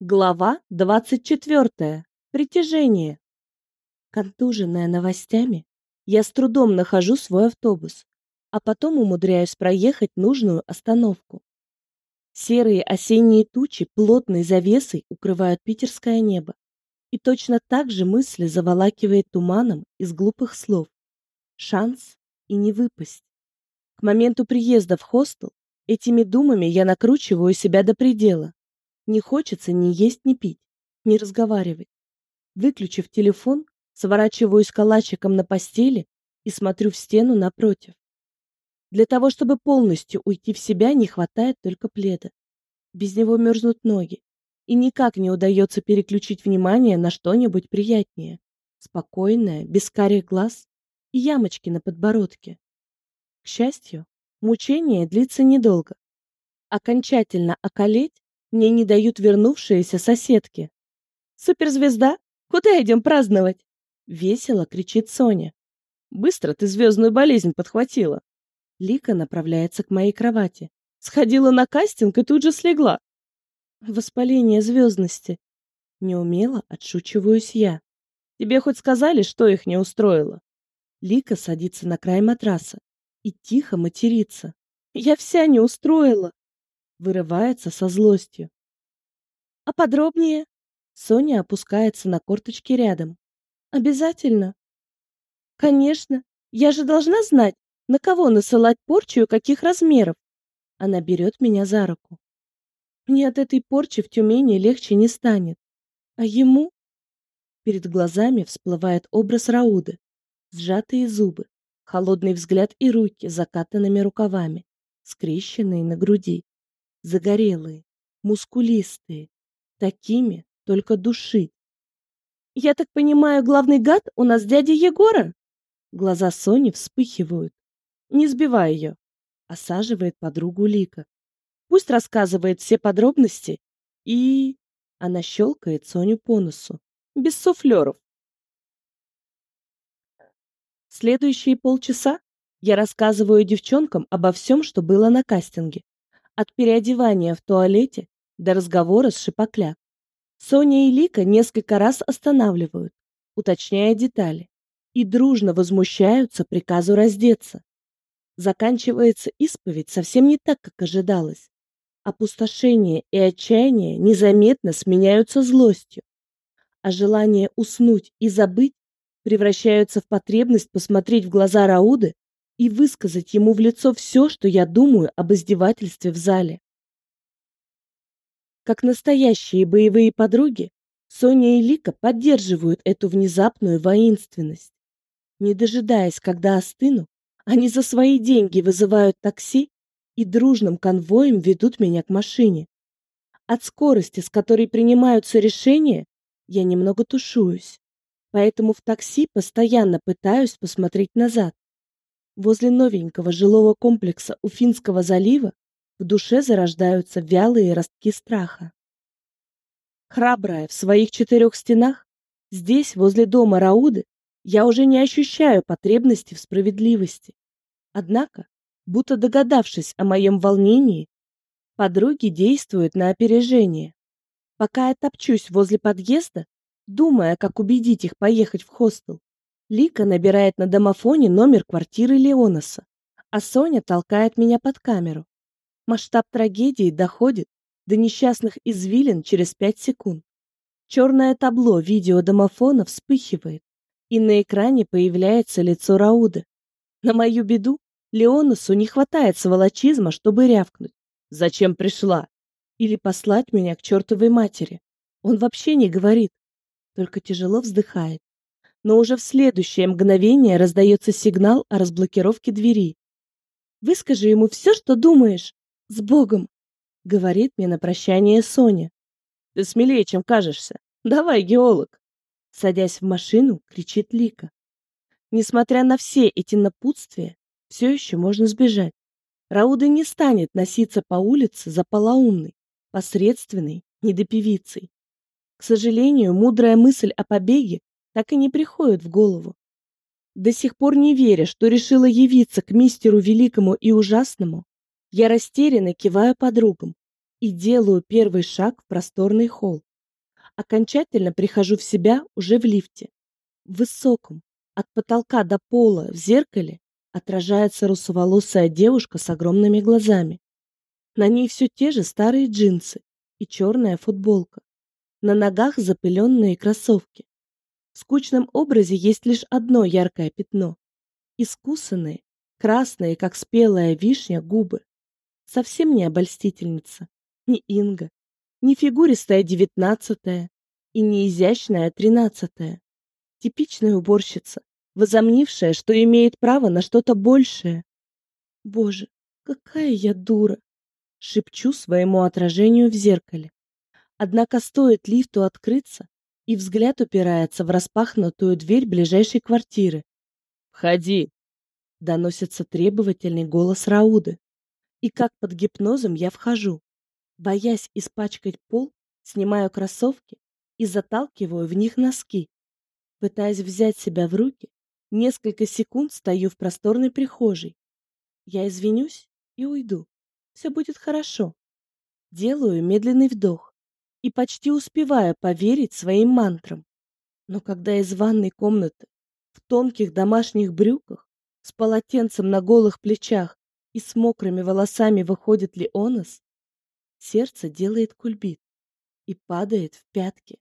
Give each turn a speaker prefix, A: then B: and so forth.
A: Глава 24. Притяжение. Контуженная новостями, я с трудом нахожу свой автобус, а потом умудряюсь проехать нужную остановку. Серые осенние тучи плотной завесой укрывают питерское небо, и точно так же мысли заволакивает туманом из глупых слов. Шанс и не выпасть. К моменту приезда в хостел этими думами я накручиваю себя до предела не хочется ни есть, ни пить, ни разговаривать. Выключив телефон, сворачиваюсь калачиком на постели и смотрю в стену напротив. Для того, чтобы полностью уйти в себя, не хватает только пледа. Без него мерзнут ноги, и никак не удается переключить внимание на что-нибудь приятнее. Спокойное, без карих глаз и ямочки на подбородке. К счастью, мучение длится недолго. Окончательно околеть мне не дают вернувшиеся соседки. «Суперзвезда? Куда идем праздновать?» Весело кричит Соня. «Быстро ты звездную болезнь подхватила». Лика направляется к моей кровати. Сходила на кастинг и тут же слегла. Воспаление звездности. Неумело отшучиваюсь я. Тебе хоть сказали, что их не устроило? Лика садится на край матраса и тихо матерится. Я вся не устроила вырывается со злостью. А подробнее? Соня опускается на корточки рядом. Обязательно. Конечно, я же должна знать, на кого насылать порчу и каких размеров. Она берет меня за руку. Мне от этой порчи в Тюмени легче не станет. А ему? Перед глазами всплывает образ Рауды. Сжатые зубы, холодный взгляд и руки закатанными рукавами, скрещенные на груди загорелые, мускулистые, такими только души. Я так понимаю, главный гад у нас дядя Егора? Глаза Сони вспыхивают. Не сбивай ее. Осаживает подругу Лика. Пусть рассказывает все подробности и... Она щелкает Соню по носу. Без суфлеров. Следующие полчаса я рассказываю девчонкам обо всем, что было на кастинге. От переодевания в туалете до разговора с Шипокляк. Соня и Лика несколько раз останавливают, уточняя детали, и дружно возмущаются приказу раздеться. Заканчивается исповедь совсем не так, как ожидалось. Опустошение и отчаяние незаметно сменяются злостью, а желание уснуть и забыть превращаются в потребность посмотреть в глаза Рауды и высказать ему в лицо все, что я думаю об издевательстве в зале. Как настоящие боевые подруги, Соня и Лика поддерживают эту внезапную воинственность. Не дожидаясь, когда остыну, они за свои деньги вызывают такси и дружным конвоем ведут меня к машине. От скорости, с которой принимаются решения, я немного тушуюсь, поэтому в такси постоянно пытаюсь посмотреть назад. Возле новенького жилого комплекса у Финского залива в душе зарождаются вялые ростки страха. Храбрая в своих четырех стенах, здесь, возле дома Рауды, я уже не ощущаю потребности в справедливости. Однако, будто догадавшись о моем волнении, подруги действуют на опережение. Пока я топчусь возле подъезда, думая, как убедить их поехать в хостел, Лика набирает на домофоне номер квартиры Леонаса, а Соня толкает меня под камеру. Масштаб трагедии доходит до несчастных извилин через пять секунд. Черное табло видеодомофона вспыхивает, и на экране появляется лицо Рауды. На мою беду Леонасу не хватает сволочизма, чтобы рявкнуть. «Зачем пришла?» Или послать меня к чертовой матери. Он вообще не говорит, только тяжело вздыхает но уже в следующее мгновение раздается сигнал о разблокировке двери. «Выскажи ему все, что думаешь. С Богом!» — говорит мне на прощание Соня. «Ты смелее, чем кажешься. Давай, геолог!» Садясь в машину, кричит Лика. Несмотря на все эти напутствия, все еще можно сбежать. Рауда не станет носиться по улице за полоумной, посредственной, недопевицей. К сожалению, мудрая мысль о побеге так и не приходит в голову. До сих пор не веря, что решила явиться к мистеру великому и ужасному, я растерянно киваю подругам и делаю первый шаг в просторный холл. Окончательно прихожу в себя уже в лифте. В высоком, от потолка до пола, в зеркале отражается русоволосая девушка с огромными глазами. На ней все те же старые джинсы и черная футболка. На ногах запыленные кроссовки. В скучном образе есть лишь одно яркое пятно. Искусанные, красные, как спелая вишня, губы. Совсем не обольстительница, не Инга, не фигуристая девятнадцатая и не изящная тринадцатая. Типичная уборщица, возомнившая, что имеет право на что-то большее. Боже, какая я дура! Шепчу своему отражению в зеркале. Однако стоит лифту открыться, и взгляд упирается в распахнутую дверь ближайшей квартиры. «Входи!» — доносится требовательный голос Рауды. И как под гипнозом я вхожу. Боясь испачкать пол, снимаю кроссовки и заталкиваю в них носки. Пытаясь взять себя в руки, несколько секунд стою в просторной прихожей. Я извинюсь и уйду. Все будет хорошо. Делаю медленный вдох и почти успевая поверить своим мантрам. Но когда из ванной комнаты в тонких домашних брюках, с полотенцем на голых плечах и с мокрыми волосами выходит Леонас, сердце делает кульбит и падает в пятки.